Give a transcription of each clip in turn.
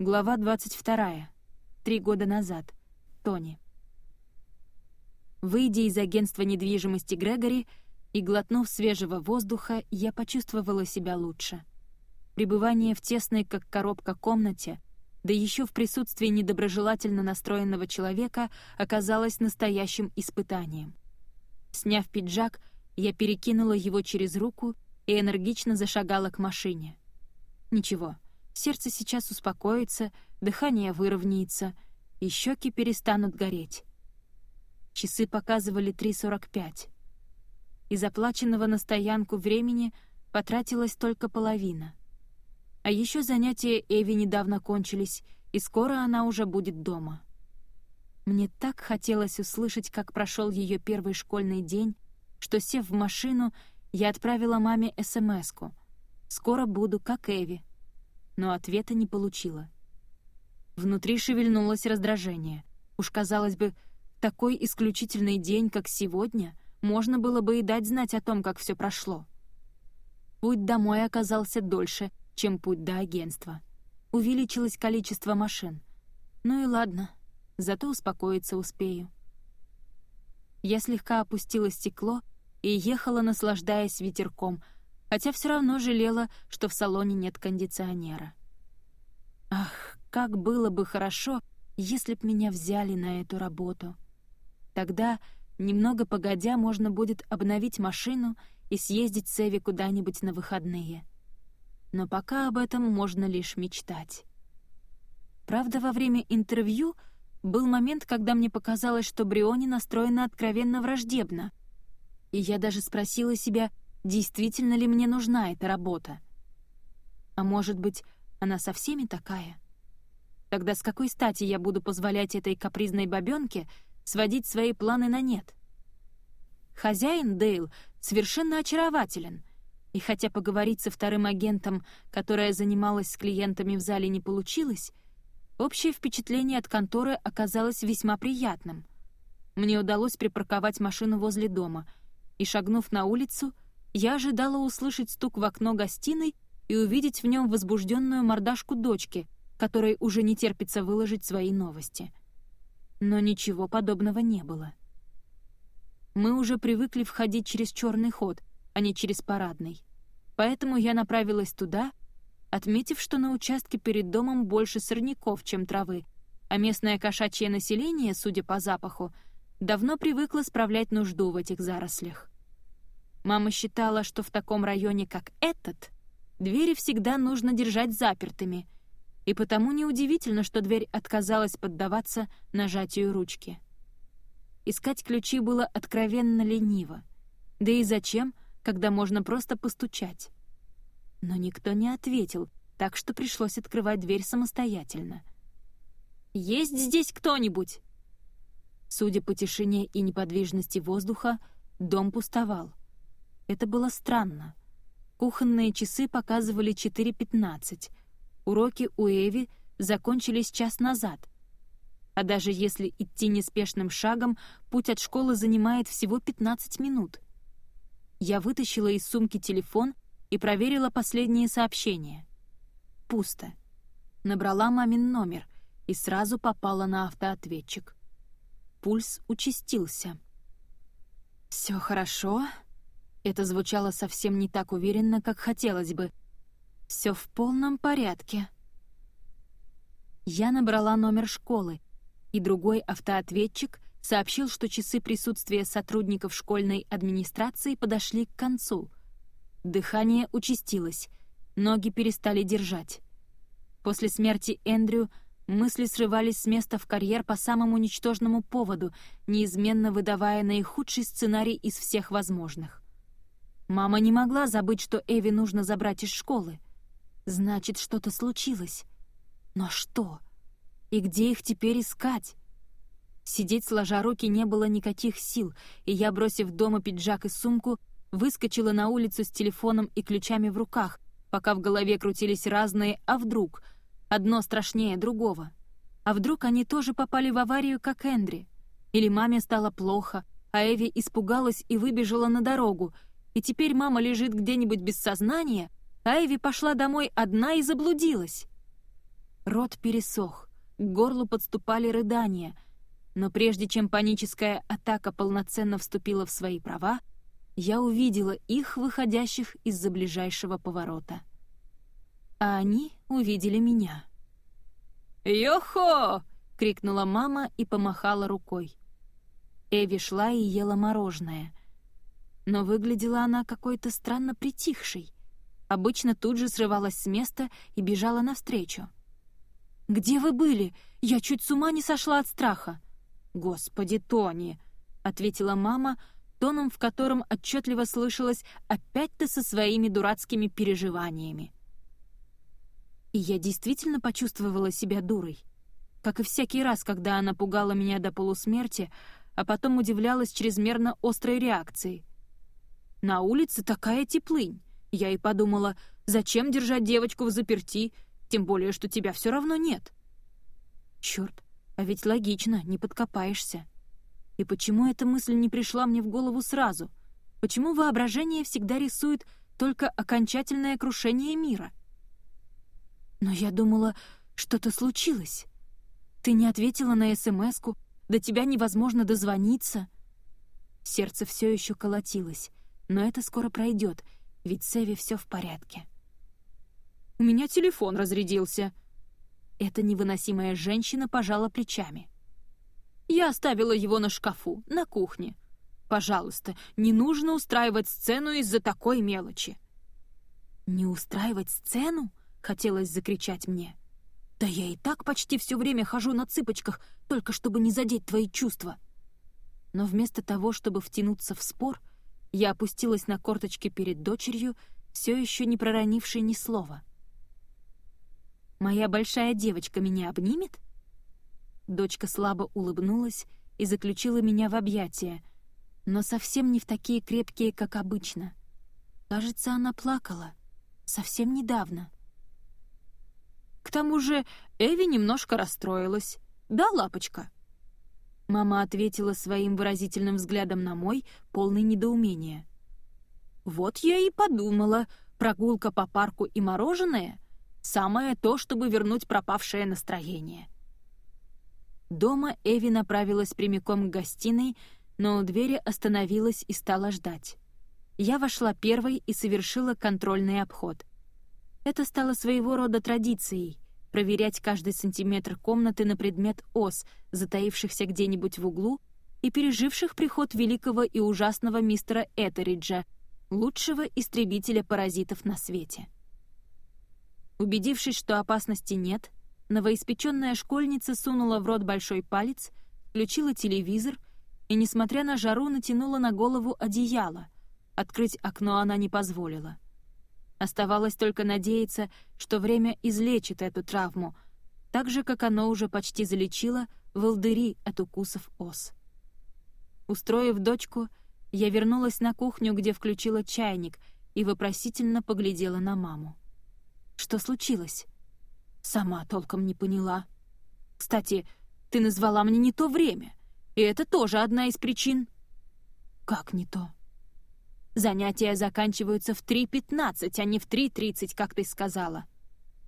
Глава 22. Три года назад. Тони. Выйдя из агентства недвижимости Грегори и глотнув свежего воздуха, я почувствовала себя лучше. Пребывание в тесной, как коробка, комнате, да еще в присутствии недоброжелательно настроенного человека, оказалось настоящим испытанием. Сняв пиджак, я перекинула его через руку и энергично зашагала к машине. Ничего — Сердце сейчас успокоится, дыхание выровняется, и щеки перестанут гореть. Часы показывали 3.45. Из оплаченного на стоянку времени потратилась только половина. А еще занятия Эви недавно кончились, и скоро она уже будет дома. Мне так хотелось услышать, как прошел ее первый школьный день, что, сев в машину, я отправила маме СМС-ку. «Скоро буду, как Эви» но ответа не получила. Внутри шевельнулось раздражение. Уж, казалось бы, такой исключительный день, как сегодня, можно было бы и дать знать о том, как все прошло. Путь домой оказался дольше, чем путь до агентства. Увеличилось количество машин. Ну и ладно, зато успокоиться успею. Я слегка опустила стекло и ехала, наслаждаясь ветерком — хотя все равно жалела, что в салоне нет кондиционера. Ах, как было бы хорошо, если б меня взяли на эту работу. Тогда, немного погодя, можно будет обновить машину и съездить с Эви куда-нибудь на выходные. Но пока об этом можно лишь мечтать. Правда, во время интервью был момент, когда мне показалось, что Бриони настроена откровенно враждебно. И я даже спросила себя, действительно ли мне нужна эта работа. А может быть, она со всеми такая? Тогда с какой стати я буду позволять этой капризной бабёнке сводить свои планы на нет? Хозяин Дейл совершенно очарователен, и хотя поговорить со вторым агентом, которая занималась с клиентами в зале, не получилось, общее впечатление от конторы оказалось весьма приятным. Мне удалось припарковать машину возле дома, и, шагнув на улицу, я ожидала услышать стук в окно гостиной и увидеть в нем возбужденную мордашку дочки, которой уже не терпится выложить свои новости. Но ничего подобного не было. Мы уже привыкли входить через черный ход, а не через парадный. Поэтому я направилась туда, отметив, что на участке перед домом больше сорняков, чем травы, а местное кошачье население, судя по запаху, давно привыкло справлять нужду в этих зарослях. Мама считала, что в таком районе, как этот, двери всегда нужно держать запертыми, и потому неудивительно, что дверь отказалась поддаваться нажатию ручки. Искать ключи было откровенно лениво. Да и зачем, когда можно просто постучать? Но никто не ответил, так что пришлось открывать дверь самостоятельно. «Есть здесь кто-нибудь?» Судя по тишине и неподвижности воздуха, дом пустовал. Это было странно. Кухонные часы показывали 4.15. Уроки у Эви закончились час назад. А даже если идти неспешным шагом, путь от школы занимает всего 15 минут. Я вытащила из сумки телефон и проверила последние сообщения. Пусто. Набрала мамин номер и сразу попала на автоответчик. Пульс участился. «Все хорошо?» Это звучало совсем не так уверенно, как хотелось бы. Все в полном порядке. Я набрала номер школы, и другой автоответчик сообщил, что часы присутствия сотрудников школьной администрации подошли к концу. Дыхание участилось, ноги перестали держать. После смерти Эндрю мысли срывались с места в карьер по самому ничтожному поводу, неизменно выдавая наихудший сценарий из всех возможных. Мама не могла забыть, что Эви нужно забрать из школы. Значит, что-то случилось. Но что? И где их теперь искать? Сидеть сложа руки не было никаких сил, и я, бросив дома пиджак и сумку, выскочила на улицу с телефоном и ключами в руках, пока в голове крутились разные «а вдруг?», одно страшнее другого. А вдруг они тоже попали в аварию, как Эндри? Или маме стало плохо, а Эви испугалась и выбежала на дорогу — и теперь мама лежит где-нибудь без сознания, а Эви пошла домой одна и заблудилась. Рот пересох, к горлу подступали рыдания, но прежде чем паническая атака полноценно вступила в свои права, я увидела их, выходящих из-за ближайшего поворота. А они увидели меня. «Йохо!» — крикнула мама и помахала рукой. Эви шла и ела мороженое. Но выглядела она какой-то странно притихшей. Обычно тут же срывалась с места и бежала навстречу. «Где вы были? Я чуть с ума не сошла от страха». «Господи, Тони!» — ответила мама, тоном, в котором отчетливо слышалось «опять ты со своими дурацкими переживаниями». И я действительно почувствовала себя дурой. Как и всякий раз, когда она пугала меня до полусмерти, а потом удивлялась чрезмерно острой реакцией. На улице такая теплынь. Я и подумала, зачем держать девочку в заперти, тем более, что тебя все равно нет. Черт, а ведь логично, не подкопаешься. И почему эта мысль не пришла мне в голову сразу? Почему воображение всегда рисует только окончательное крушение мира? Но я думала, что-то случилось. Ты не ответила на СМС-ку, до тебя невозможно дозвониться. Сердце все еще колотилось, но это скоро пройдет, ведь с Эви все в порядке. «У меня телефон разрядился». Эта невыносимая женщина пожала плечами. «Я оставила его на шкафу, на кухне. Пожалуйста, не нужно устраивать сцену из-за такой мелочи». «Не устраивать сцену?» — хотелось закричать мне. «Да я и так почти все время хожу на цыпочках, только чтобы не задеть твои чувства». Но вместо того, чтобы втянуться в спор, я опустилась на корточки перед дочерью, все еще не проронившей ни слова. «Моя большая девочка меня обнимет?» Дочка слабо улыбнулась и заключила меня в объятия, но совсем не в такие крепкие, как обычно. Кажется, она плакала. Совсем недавно. К тому же Эви немножко расстроилась. «Да, лапочка?» Мама ответила своим выразительным взглядом на мой, полный недоумения. «Вот я и подумала, прогулка по парку и мороженое — самое то, чтобы вернуть пропавшее настроение». Дома Эви направилась прямиком к гостиной, но у двери остановилась и стала ждать. Я вошла первой и совершила контрольный обход. Это стало своего рода традицией — проверять каждый сантиметр комнаты на предмет ос, затаившихся где-нибудь в углу и переживших приход великого и ужасного мистера Этериджа, лучшего истребителя паразитов на свете. Убедившись, что опасности нет, новоиспеченная школьница сунула в рот большой палец, включила телевизор и, несмотря на жару, натянула на голову одеяло. Открыть окно она не позволила — Оставалось только надеяться, что время излечит эту травму, так же, как оно уже почти залечило волдыри от укусов ос. Устроив дочку, я вернулась на кухню, где включила чайник и вопросительно поглядела на маму. Что случилось? Сама толком не поняла. Кстати, ты назвала мне не то время, и это тоже одна из причин. Как не то? Занятия заканчиваются в 3.15, а не в 3.30, как ты сказала.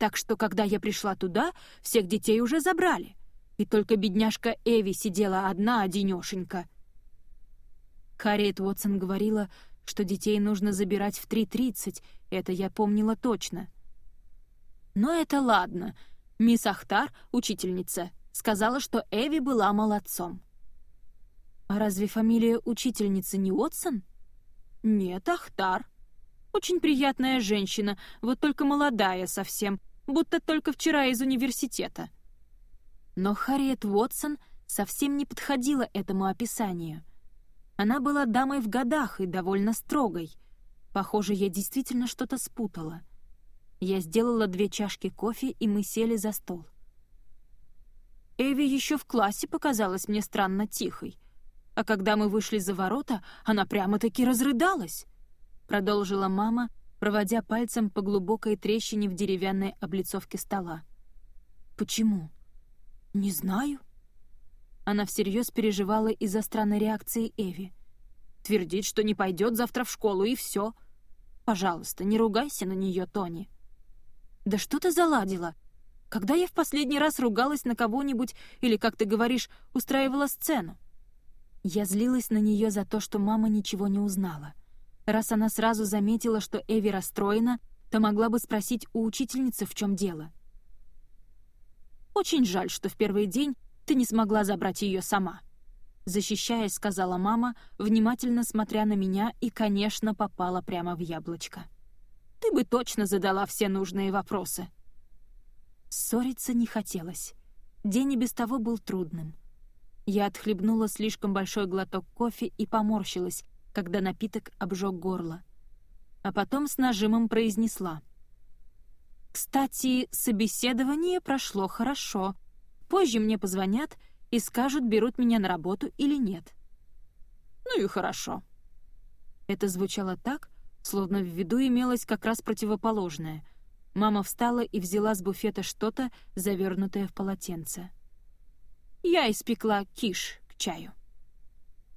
Так что, когда я пришла туда, всех детей уже забрали. И только бедняжка Эви сидела одна одинёшенька. Харриет Уотсон говорила, что детей нужно забирать в 3.30, это я помнила точно. Но это ладно. Мисс Ахтар, учительница, сказала, что Эви была молодцом. А разве фамилия учительницы не Уотсон? — «Нет, Ахтар. Очень приятная женщина, вот только молодая совсем, будто только вчера из университета». Но Харриет Уотсон совсем не подходила этому описанию. Она была дамой в годах и довольно строгой. Похоже, я действительно что-то спутала. Я сделала две чашки кофе, и мы сели за стол. Эви еще в классе показалась мне странно тихой — а когда мы вышли за ворота, она прямо-таки разрыдалась», — продолжила мама, проводя пальцем по глубокой трещине в деревянной облицовке стола. «Почему?» «Не знаю». Она всерьез переживала из-за странной реакции Эви. Твердит, что не пойдет завтра в школу, и все. Пожалуйста, не ругайся на нее, Тони. «Да что ты заладила?» Когда я в последний раз ругалась на кого-нибудь или, как ты говоришь, устраивала сцену? Я злилась на нее за то, что мама ничего не узнала. Раз она сразу заметила, что Эви расстроена, то могла бы спросить у учительницы, в чем дело. «Очень жаль, что в первый день ты не смогла забрать ее сама», защищаясь, сказала мама, внимательно смотря на меня и, конечно, попала прямо в яблочко. «Ты бы точно задала все нужные вопросы». Ссориться не хотелось. День и без того был трудным. Я отхлебнула слишком большой глоток кофе и поморщилась, когда напиток обжег горло. А потом с нажимом произнесла. «Кстати, собеседование прошло хорошо. Позже мне позвонят и скажут, берут меня на работу или нет». «Ну и хорошо». Это звучало так, словно в виду имелось как раз противоположное — Мама встала и взяла с буфета что-то, завернутое в полотенце. «Я испекла киш к чаю».